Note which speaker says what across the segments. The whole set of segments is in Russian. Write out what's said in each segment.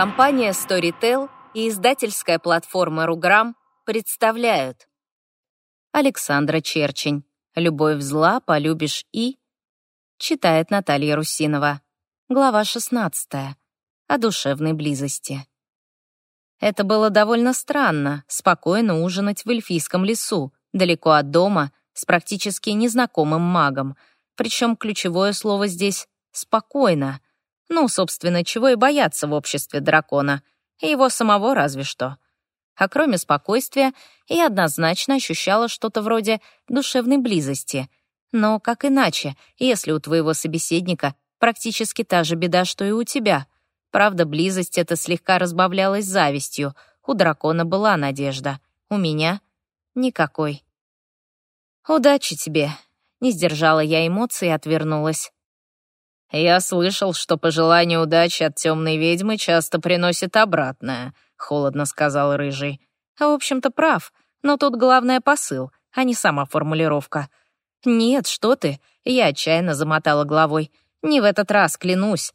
Speaker 1: Компания Storytel и издательская платформа Руграм представляют Александра Черчень «Любовь зла, полюбишь и...» Читает Наталья Русинова. Глава 16. О душевной близости. Это было довольно странно, спокойно ужинать в эльфийском лесу, далеко от дома, с практически незнакомым магом. Причем ключевое слово здесь «спокойно». Ну, собственно, чего и бояться в обществе дракона. И его самого разве что. А кроме спокойствия, я однозначно ощущала что-то вроде душевной близости. Но как иначе, если у твоего собеседника практически та же беда, что и у тебя? Правда, близость эта слегка разбавлялась завистью. У дракона была надежда. У меня — никакой. «Удачи тебе!» — не сдержала я эмоций и отвернулась. «Я слышал, что пожелание удачи от темной ведьмы часто приносит обратное», — холодно сказал Рыжий. А, «В общем-то, прав, но тут главное посыл, а не сама формулировка». «Нет, что ты!» — я отчаянно замотала головой. «Не в этот раз, клянусь».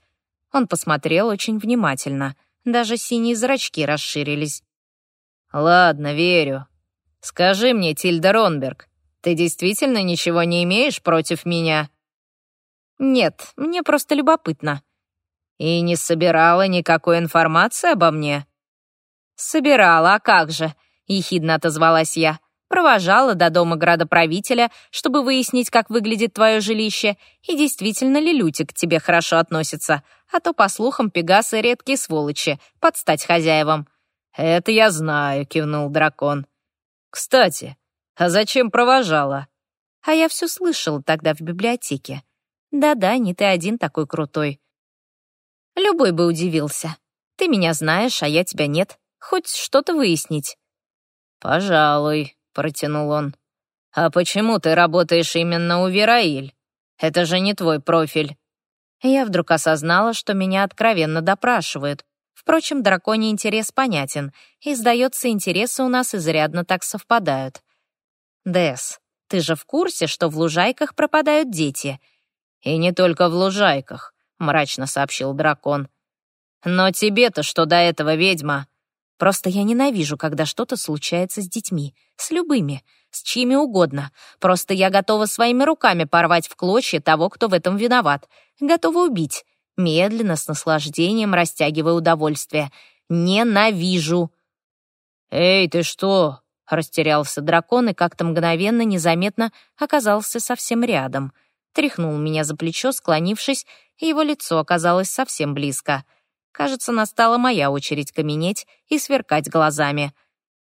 Speaker 1: Он посмотрел очень внимательно. Даже синие зрачки расширились. «Ладно, верю. Скажи мне, Тильда Ронберг, ты действительно ничего не имеешь против меня?» «Нет, мне просто любопытно». «И не собирала никакой информации обо мне?» «Собирала, а как же?» — ехидно отозвалась я. «Провожала до дома градоправителя, чтобы выяснить, как выглядит твое жилище, и действительно ли Лютик к тебе хорошо относится, а то, по слухам, пегасы — редкие сволочи, подстать хозяевам».
Speaker 2: «Это я знаю», — кивнул дракон. «Кстати, а зачем провожала?»
Speaker 1: А я все слышала тогда в библиотеке. Да-да, не ты один такой крутой. Любой бы удивился. Ты меня знаешь, а я тебя нет. Хоть что-то выяснить.
Speaker 2: «Пожалуй», — протянул он. «А почему ты работаешь именно у Вераиль? Это же не твой профиль».
Speaker 1: Я вдруг осознала, что меня откровенно допрашивают. Впрочем, драконий интерес понятен, и, сдается, интересы у нас изрядно так совпадают. «Дэс, ты же в курсе, что в лужайках пропадают дети?»
Speaker 2: «И не только в лужайках», — мрачно сообщил дракон. «Но тебе-то что до этого, ведьма?»
Speaker 1: «Просто я ненавижу, когда что-то случается с детьми. С любыми. С чьими угодно. Просто я готова своими руками порвать в клочья того, кто в этом виноват. Готова убить. Медленно, с наслаждением, растягивая удовольствие. Ненавижу!»
Speaker 2: «Эй, ты что?» — растерялся дракон и как-то мгновенно, незаметно оказался совсем рядом —
Speaker 1: тряхнул меня за плечо, склонившись, и его лицо оказалось совсем близко. Кажется, настала моя очередь каменеть и сверкать глазами.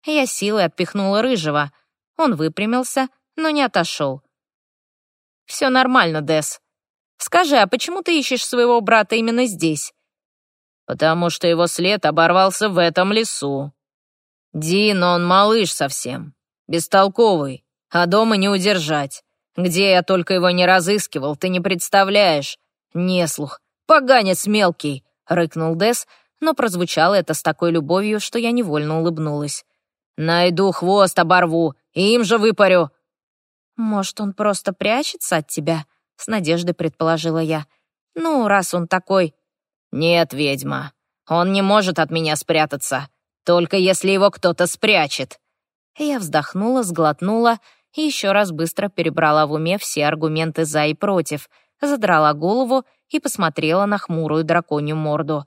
Speaker 1: Я силой отпихнула рыжего. Он выпрямился, но не отошел. «Все нормально, Дес. Скажи, а почему ты ищешь своего брата именно здесь?»
Speaker 2: «Потому что его след оборвался в этом лесу. Дин, он малыш совсем, бестолковый, а дома не удержать. Где я только его не разыскивал, ты не представляешь. Неслух, поганец мелкий, рыкнул Дес, но прозвучало это с такой любовью, что я невольно улыбнулась. Найду хвост, оборву, и им же выпарю.
Speaker 1: Может, он просто прячется от тебя? С надеждой предположила я. Ну, раз он такой...
Speaker 2: Нет, ведьма, он не может от меня спрятаться, только если его кто-то спрячет.
Speaker 1: Я вздохнула, сглотнула и еще раз быстро перебрала в уме все аргументы «за» и «против», задрала голову и посмотрела на хмурую драконью морду.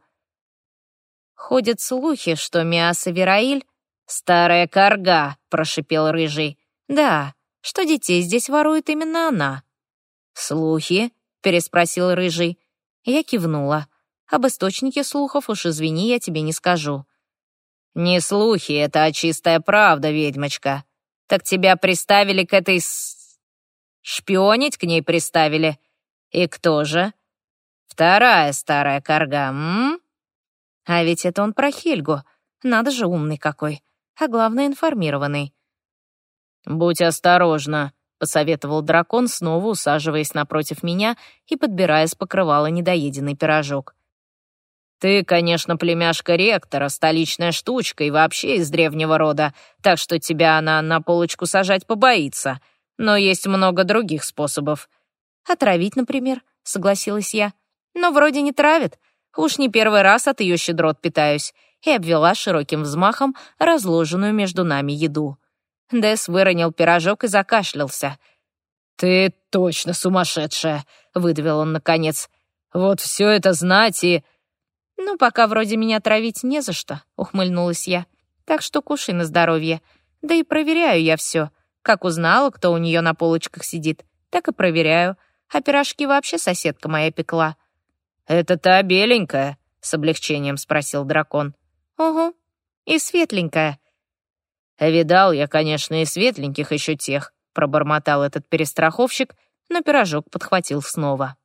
Speaker 1: «Ходят слухи, что Миаса Вераиль — старая корга», — прошипел Рыжий. «Да, что детей здесь ворует именно она». «Слухи?» — переспросил Рыжий. Я кивнула. «Об источнике слухов уж извини, я тебе не скажу».
Speaker 2: «Не слухи, это чистая правда, ведьмочка», так тебя приставили к этой с... Шпионить к ней приставили? И кто же? Вторая старая корга, м?
Speaker 1: А ведь это он про Хельгу. Надо же умный какой. А главное, информированный.
Speaker 2: «Будь осторожна», — посоветовал дракон, снова усаживаясь напротив меня и подбирая с покрывала недоеденный пирожок. Ты, конечно, племяшка ректора, столичная штучка и вообще из древнего рода, так что тебя она на полочку сажать побоится. Но есть много других способов.
Speaker 1: Отравить, например, согласилась я. Но вроде не травит. Уж не первый раз от ее щедрот питаюсь. И обвела широким взмахом разложенную между нами еду. Дэс выронил пирожок и закашлялся.
Speaker 2: «Ты точно сумасшедшая», — выдавил он наконец. «Вот все это знать и...»
Speaker 1: «Ну, пока вроде меня травить не за что», — ухмыльнулась я. «Так что кушай на здоровье. Да и проверяю я все. Как узнала, кто у нее на полочках сидит, так и проверяю. А пирожки вообще соседка моя пекла».
Speaker 2: «Это та беленькая?» — с облегчением спросил дракон.
Speaker 1: «Угу. И светленькая».
Speaker 2: «Видал я, конечно, и светленьких еще тех», — пробормотал этот перестраховщик, но пирожок подхватил снова.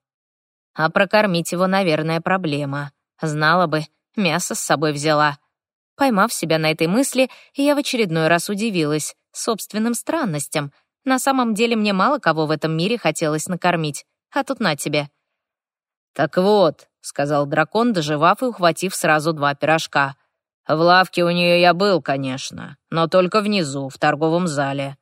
Speaker 1: А прокормить его, наверное, проблема. Знала бы, мясо с собой взяла. Поймав себя на этой мысли, я в очередной раз удивилась собственным странностям. На самом деле мне мало кого в этом мире хотелось накормить. А тут на тебе.
Speaker 2: «Так вот», — сказал дракон, доживав и ухватив сразу два пирожка. «В лавке у нее я был, конечно, но только внизу, в торговом зале».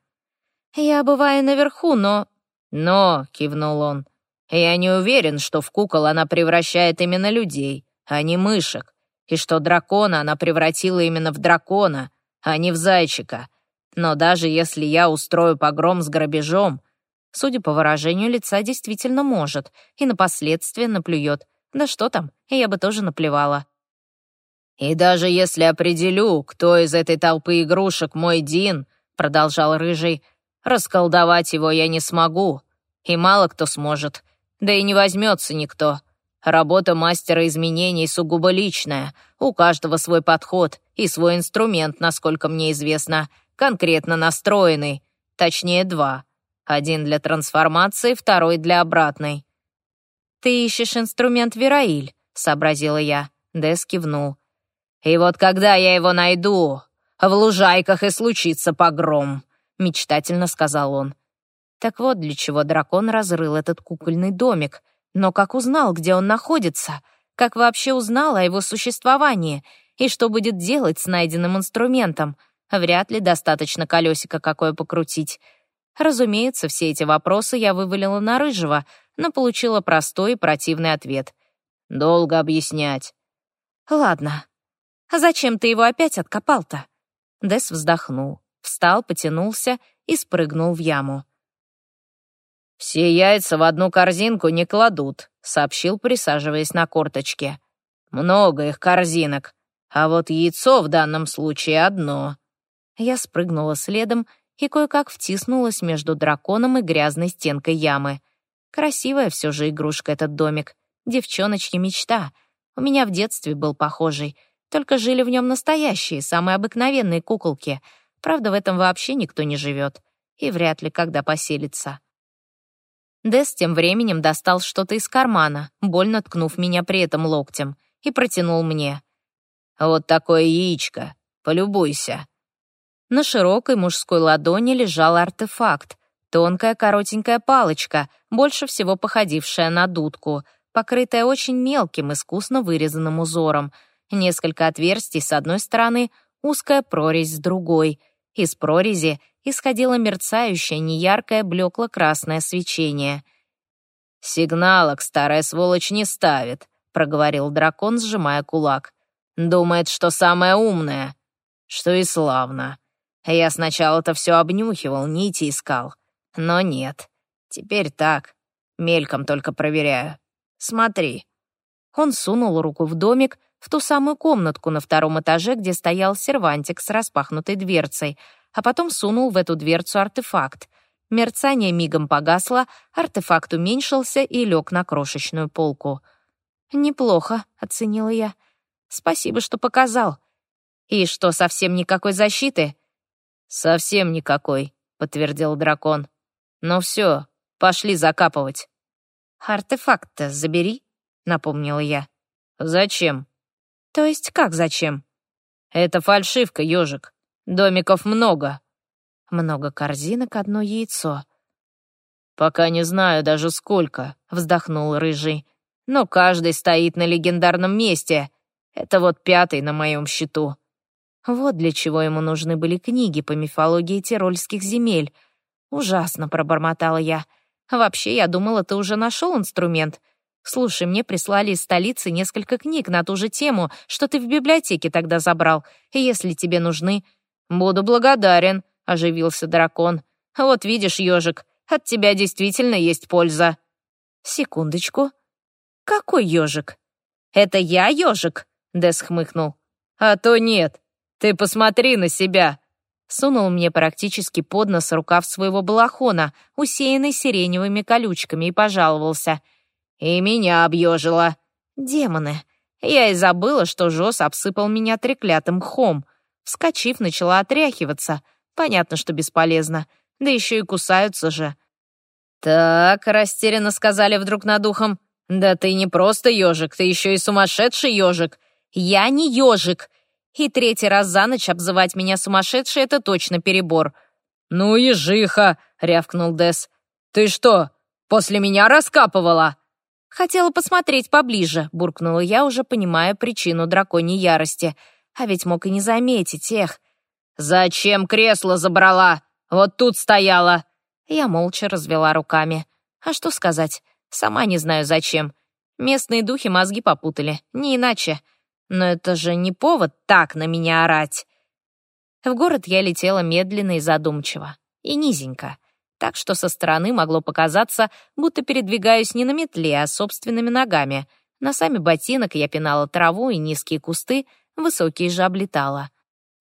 Speaker 1: «Я бываю наверху, но...»
Speaker 2: «Но», — кивнул он, — «я не уверен, что в кукол она превращает именно людей а не мышек, и что дракона она превратила именно в дракона, а не в зайчика. Но даже если я устрою погром с грабежом,
Speaker 1: судя по выражению лица, действительно может, и на последствия наплюет. Да что там, я бы тоже наплевала.
Speaker 2: «И даже если определю, кто из этой толпы игрушек мой Дин», — продолжал Рыжий, — «расколдовать его я не смогу, и мало кто сможет, да и не возьмется никто. Работа мастера изменений сугубо личная. У каждого свой подход и свой инструмент, насколько мне известно, конкретно настроенный. Точнее, два. Один для трансформации, второй для обратной.
Speaker 1: «Ты ищешь инструмент Вераиль», — сообразила я. Дес кивнул.
Speaker 2: «И вот когда я его найду, в лужайках и случится погром», — мечтательно сказал он.
Speaker 1: Так вот для чего дракон разрыл этот кукольный домик — но как узнал, где он находится? Как вообще узнал о его существовании? И что будет делать с найденным инструментом? Вряд ли достаточно колесико какое покрутить. Разумеется, все эти вопросы я вывалила на Рыжего, но получила простой и противный ответ.
Speaker 2: «Долго объяснять».
Speaker 1: «Ладно. А зачем ты его опять откопал-то?» Дес вздохнул, встал, потянулся и спрыгнул в яму.
Speaker 2: «Все яйца в одну корзинку не кладут», — сообщил, присаживаясь на корточке. «Много их корзинок, а вот яйцо в данном случае одно».
Speaker 1: Я спрыгнула следом и кое-как втиснулась между драконом и грязной стенкой ямы. Красивая все же игрушка этот домик. Девчоночки мечта. У меня в детстве был похожий. Только жили в нем настоящие, самые обыкновенные куколки. Правда, в этом вообще никто не живет. И вряд ли когда поселится. Дэс тем временем достал что-то из кармана, больно ткнув меня при этом локтем, и протянул мне.
Speaker 2: «Вот такое яичко. Полюбуйся».
Speaker 1: На широкой мужской ладони лежал артефакт. Тонкая коротенькая палочка, больше всего походившая на дудку, покрытая очень мелким, искусно вырезанным узором. Несколько отверстий с одной стороны, узкая прорезь с другой. Из прорези исходило мерцающее, неяркое, блекло-красное свечение.
Speaker 2: «Сигналок старая сволочь не ставит», — проговорил дракон, сжимая кулак. «Думает, что самое умное. Что и славно. Я сначала-то все обнюхивал, нити искал. Но нет. Теперь так. Мельком только проверяю. Смотри».
Speaker 1: Он сунул руку в домик, в ту самую комнатку на втором этаже, где стоял сервантик с распахнутой дверцей — а потом сунул в эту дверцу артефакт. Мерцание мигом погасло, артефакт уменьшился и лег на крошечную полку. «Неплохо», — оценила я. «Спасибо, что показал». «И что, совсем никакой защиты?»
Speaker 2: «Совсем никакой», — подтвердил дракон. «Ну все, пошли закапывать».
Speaker 1: «Артефакт-то забери», — напомнила я.
Speaker 2: «Зачем?»
Speaker 1: «То есть как зачем?»
Speaker 2: «Это фальшивка, ежик. Домиков много».
Speaker 1: «Много корзинок, одно яйцо».
Speaker 2: «Пока не знаю даже сколько», — вздохнул Рыжий. «Но каждый стоит на легендарном месте. Это вот пятый на моем счету».
Speaker 1: Вот для чего ему нужны были книги по мифологии тирольских земель. Ужасно пробормотала я. Вообще, я думала, ты уже нашел инструмент. Слушай, мне прислали из столицы несколько книг на ту же тему, что ты в библиотеке тогда забрал. Если тебе нужны...» «Буду благодарен», — оживился дракон. «Вот видишь, ежик, от тебя действительно есть польза». «Секундочку. Какой ежик?» «Это я ежик?» — Дес хмыкнул. «А то нет. Ты посмотри на себя!» Сунул мне практически под нос рукав своего балахона, усеянный сиреневыми колючками, и пожаловался — и меня объежило. Демоны. Я и забыла, что Жос обсыпал меня треклятым хом. Вскочив, начала отряхиваться. Понятно, что бесполезно. Да еще и кусаются же. «Так», — растерянно сказали вдруг над ухом. «Да ты не просто ежик, ты еще и сумасшедший ежик». «Я не ежик!» И третий раз за ночь обзывать меня сумасшедшей — это точно перебор. «Ну, ежиха!» — рявкнул Дес. «Ты что, после меня раскапывала?» «Хотела посмотреть поближе», — буркнула я, уже понимая причину драконьей ярости. А ведь мог и не заметить, эх. «Зачем кресло забрала? Вот тут стояла!» Я молча развела руками. А что сказать? Сама не знаю зачем. Местные духи мозги попутали, не иначе. Но это же не повод так на меня орать. В город я летела медленно и задумчиво. И низенько так что со стороны могло показаться, будто передвигаюсь не на метле, а собственными ногами. Носами ботинок я пинала траву и низкие кусты, высокие же облетала.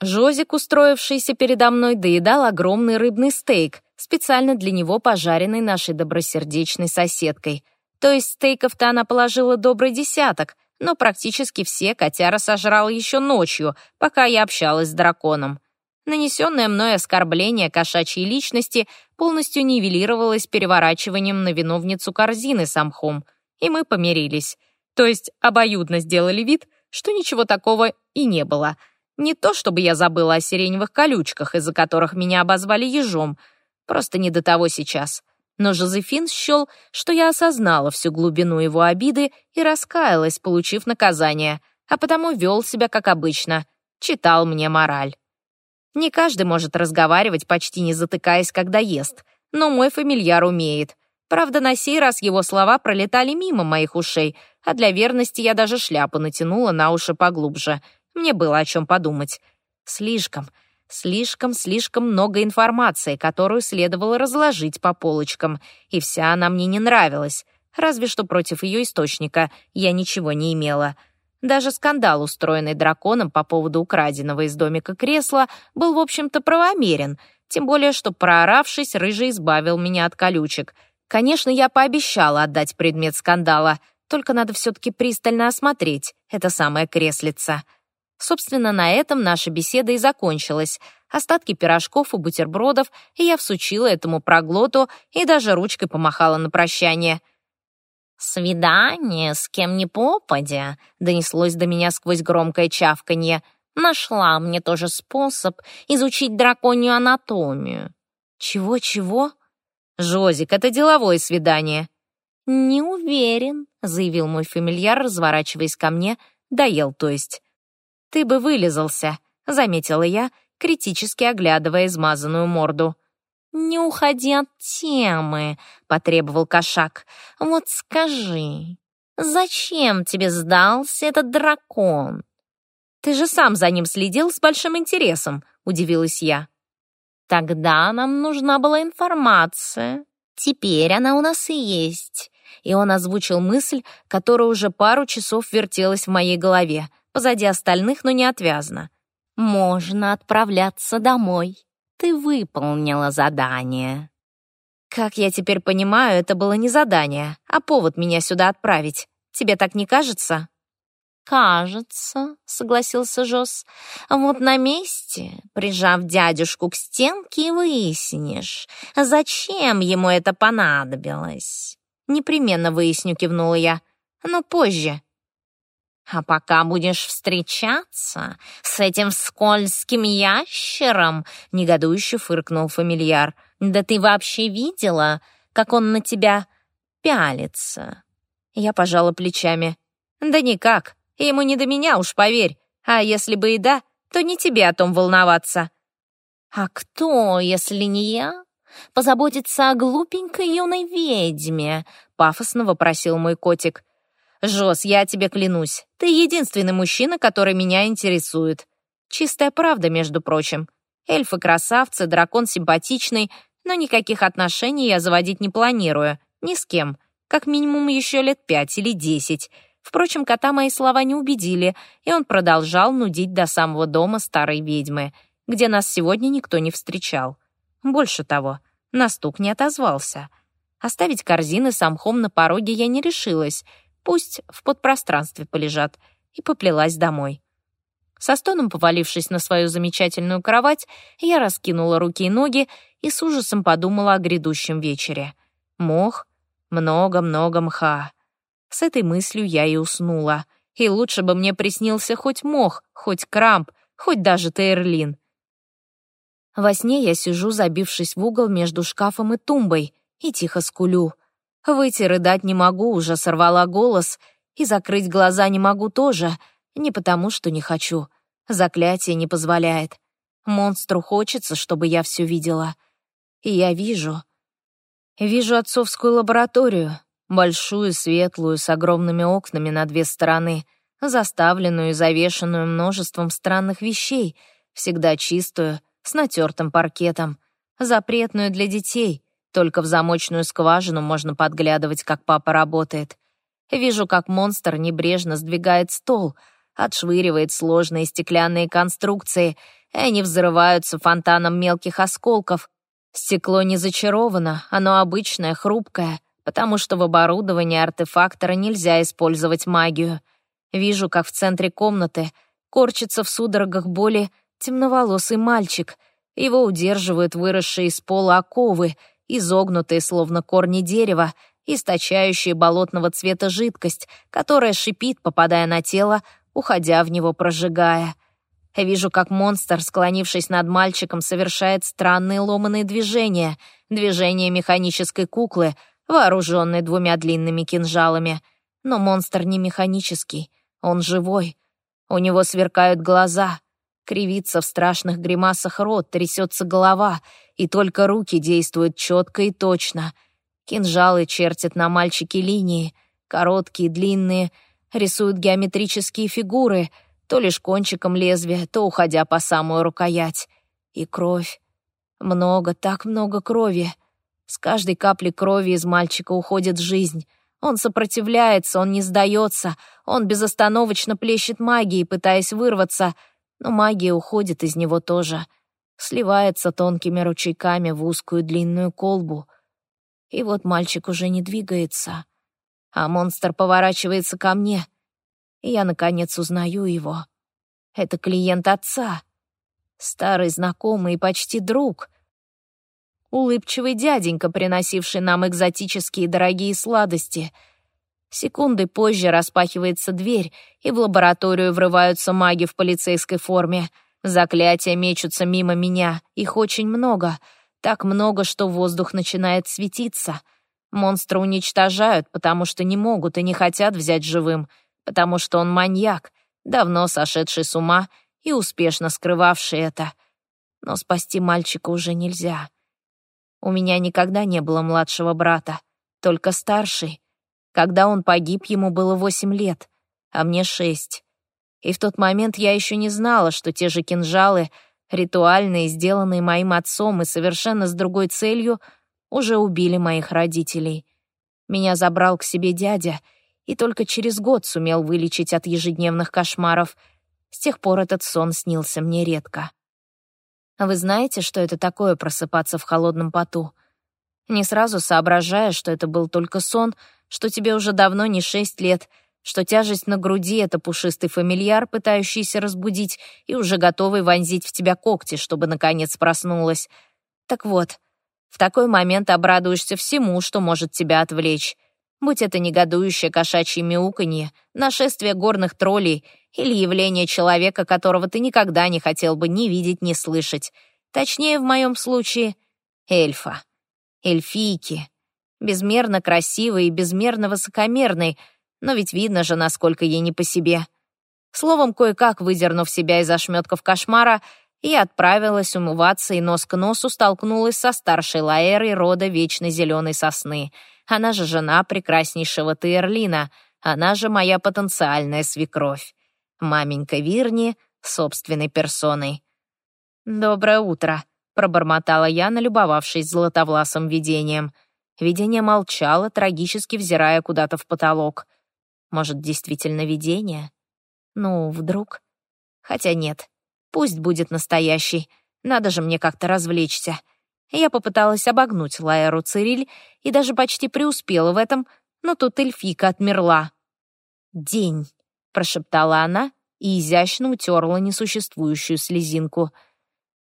Speaker 1: Жозик, устроившийся передо мной, доедал огромный рыбный стейк, специально для него пожаренный нашей добросердечной соседкой. То есть стейков-то она положила добрый десяток, но практически все котяра сожрал еще ночью, пока я общалась с драконом. Нанесенное мной оскорбление кошачьей личности полностью нивелировалось переворачиванием на виновницу корзины с и мы помирились. То есть обоюдно сделали вид, что ничего такого и не было. Не то, чтобы я забыла о сиреневых колючках, из-за которых меня обозвали ежом. Просто не до того сейчас. Но Жозефин счел, что я осознала всю глубину его обиды и раскаялась, получив наказание, а потому вел себя как обычно, читал мне мораль. Не каждый может разговаривать, почти не затыкаясь, когда ест, но мой фамильяр умеет. Правда, на сей раз его слова пролетали мимо моих ушей, а для верности я даже шляпу натянула на уши поглубже. Мне было о чем подумать. Слишком, слишком, слишком много информации, которую следовало разложить по полочкам, и вся она мне не нравилась, разве что против ее источника я ничего не имела — даже скандал, устроенный драконом по поводу украденного из домика кресла, был, в общем-то, правомерен, тем более, что, прооравшись, Рыжий избавил меня от колючек. Конечно, я пообещала отдать предмет скандала, только надо все-таки пристально осмотреть это самое креслица. Собственно, на этом наша беседа и закончилась. Остатки пирожков и бутербродов я всучила этому проглоту и даже ручкой помахала на прощание — «Свидание с кем ни попадя», — донеслось до меня сквозь громкое чавканье. «Нашла мне тоже способ изучить драконью анатомию». «Чего-чего?» «Жозик, это деловое свидание». «Не уверен», — заявил мой фамильяр, разворачиваясь ко мне. Доел, то есть. «Ты бы вылезался», — заметила я, критически оглядывая измазанную морду. «Не уходи от темы», — потребовал кошак. «Вот скажи, зачем тебе сдался этот дракон?» «Ты же сам за ним следил с большим интересом», — удивилась я. «Тогда нам нужна была информация. Теперь она у нас и есть». И он озвучил мысль, которая уже пару часов вертелась в моей голове, позади остальных, но не отвязно. «Можно отправляться домой» ты выполнила задание». «Как я теперь понимаю, это было не задание, а повод меня сюда отправить. Тебе так не кажется?» «Кажется», — согласился Жос. «Вот на месте, прижав дядюшку к стенке, выяснишь, зачем ему это понадобилось». «Непременно выясню», — кивнула я. «Но позже, а пока будешь встречаться с этим скользким ящером, негодующе фыркнул фамильяр. Да ты вообще видела, как он на тебя пялится? Я пожала плечами. Да никак, ему не до меня, уж поверь. А если бы и да, то не тебе о том волноваться. А кто, если не я, позаботится о глупенькой юной ведьме? Пафосно вопросил мой котик. Жос, я тебе клянусь, ты единственный мужчина, который меня интересует. Чистая правда, между прочим. Эльфы красавцы, дракон симпатичный, но никаких отношений я заводить не планирую. Ни с кем. Как минимум еще лет пять или десять. Впрочем, кота мои слова не убедили, и он продолжал нудить до самого дома старой ведьмы, где нас сегодня никто не встречал. Больше того, на стук не отозвался. Оставить корзины с амхом на пороге я не решилась — Пусть в подпространстве полежат. И поплелась домой. Со стоном повалившись на свою замечательную кровать, я раскинула руки и ноги и с ужасом подумала о грядущем вечере. Мох, много-много мха. С этой мыслью я и уснула. И лучше бы мне приснился хоть мох, хоть крамп, хоть даже Тейрлин. Во сне я сижу, забившись в угол между шкафом и тумбой, и тихо скулю. Выйти рыдать не могу, уже сорвала голос, и закрыть глаза не могу тоже, не потому что не хочу. Заклятие не позволяет. Монстру хочется, чтобы я все видела. И я вижу. Вижу отцовскую лабораторию, большую, светлую, с огромными окнами на две стороны, заставленную и завешенную множеством странных вещей, всегда чистую, с натертым паркетом, запретную для детей, только в замочную скважину можно подглядывать, как папа работает. Вижу, как монстр небрежно сдвигает стол, отшвыривает сложные стеклянные конструкции, и они взрываются фонтаном мелких осколков. Стекло не зачаровано, оно обычное, хрупкое, потому что в оборудовании артефактора нельзя использовать магию. Вижу, как в центре комнаты корчится в судорогах боли темноволосый мальчик. Его удерживают выросшие из пола оковы — изогнутые, словно корни дерева, источающие болотного цвета жидкость, которая шипит, попадая на тело, уходя в него, прожигая. Вижу, как монстр, склонившись над мальчиком, совершает странные ломаные движения, движения механической куклы, вооруженной двумя длинными кинжалами. Но монстр не механический, он живой. У него сверкают глаза, кривится в страшных гримасах рот, трясется голова — и только руки действуют четко и точно. Кинжалы чертят на мальчике линии, короткие, длинные, рисуют геометрические фигуры, то лишь кончиком лезвия, то уходя по самую рукоять. И кровь. Много, так много крови. С каждой капли крови из мальчика уходит жизнь. Он сопротивляется, он не сдается, он безостановочно плещет магией, пытаясь вырваться, но магия уходит из него тоже — сливается тонкими ручейками в узкую длинную колбу. И вот мальчик уже не двигается, а монстр поворачивается ко мне, и я, наконец, узнаю его. Это клиент отца, старый знакомый и почти друг, улыбчивый дяденька, приносивший нам экзотические дорогие сладости — Секунды позже распахивается дверь, и в лабораторию врываются маги в полицейской форме. Заклятия мечутся мимо меня, их очень много, так много, что воздух начинает светиться. Монстра уничтожают, потому что не могут и не хотят взять живым, потому что он маньяк, давно сошедший с ума и успешно скрывавший это. Но спасти мальчика уже нельзя. У меня никогда не было младшего брата, только старший. Когда он погиб, ему было восемь лет, а мне шесть. И в тот момент я еще не знала, что те же кинжалы, ритуальные, сделанные моим отцом и совершенно с другой целью, уже убили моих родителей. Меня забрал к себе дядя и только через год сумел вылечить от ежедневных кошмаров. С тех пор этот сон снился мне редко. Вы знаете, что это такое просыпаться в холодном поту? Не сразу соображая, что это был только сон, что тебе уже давно не шесть лет — что тяжесть на груди — это пушистый фамильяр, пытающийся разбудить и уже готовый вонзить в тебя когти, чтобы, наконец, проснулась. Так вот, в такой момент обрадуешься всему, что может тебя отвлечь. Будь это негодующее кошачье мяуканье, нашествие горных троллей или явление человека, которого ты никогда не хотел бы ни видеть, ни слышать. Точнее, в моем случае, эльфа. Эльфийки. Безмерно красивый и безмерно высокомерный — но ведь видно же, насколько ей не по себе. Словом, кое-как выдернув себя из ошметков кошмара, я отправилась умываться и нос к носу столкнулась со старшей Лаэрой рода Вечной Зеленой Сосны. Она же жена прекраснейшего Тейрлина, Она же моя потенциальная свекровь. Маменька Вирни собственной персоной. «Доброе утро», — пробормотала я, налюбовавшись златовласым видением. Видение молчало, трагически взирая куда-то в потолок. Может, действительно видение? Ну, вдруг? Хотя нет, пусть будет настоящий. Надо же мне как-то развлечься. Я попыталась обогнуть Лаэру Цириль и даже почти преуспела в этом, но тут эльфика отмерла. «День», — прошептала она и изящно утерла несуществующую слезинку.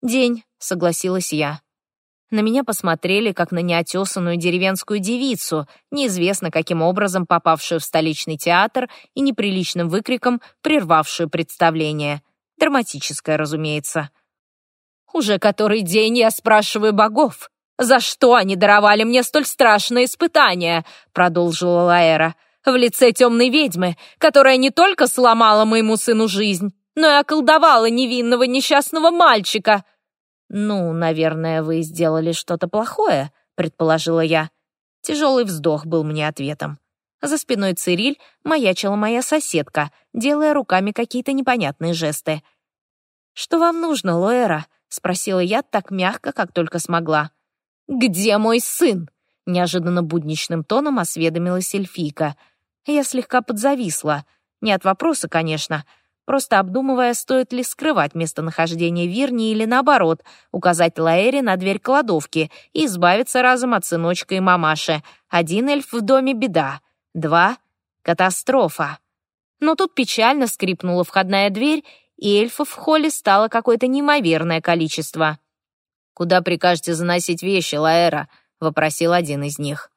Speaker 1: «День», — согласилась я. На меня посмотрели, как на неотесанную деревенскую девицу, неизвестно каким образом попавшую в столичный театр и неприличным выкриком прервавшую представление. Драматическое, разумеется. «Уже который день я спрашиваю богов, за что они даровали мне столь страшное испытание?» продолжила Лаэра. «В лице темной ведьмы, которая не только сломала моему сыну жизнь, но и околдовала невинного несчастного мальчика». «Ну, наверное, вы сделали что-то плохое», — предположила я. Тяжелый вздох был мне ответом. За спиной Цириль маячила моя соседка, делая руками какие-то непонятные жесты. «Что вам нужно, Лоэра?» — спросила я так мягко, как только смогла. «Где мой сын?» — неожиданно будничным тоном осведомилась эльфийка. Я слегка подзависла. Не от вопроса, конечно, просто обдумывая, стоит ли скрывать местонахождение Вирни или, наоборот, указать Лаэре на дверь кладовки и избавиться разом от сыночка и мамаши. Один эльф в доме — беда, два — катастрофа. Но тут печально скрипнула входная дверь, и эльфов в холле стало какое-то неимоверное количество. «Куда прикажете заносить вещи, Лаэра?» — вопросил один из них.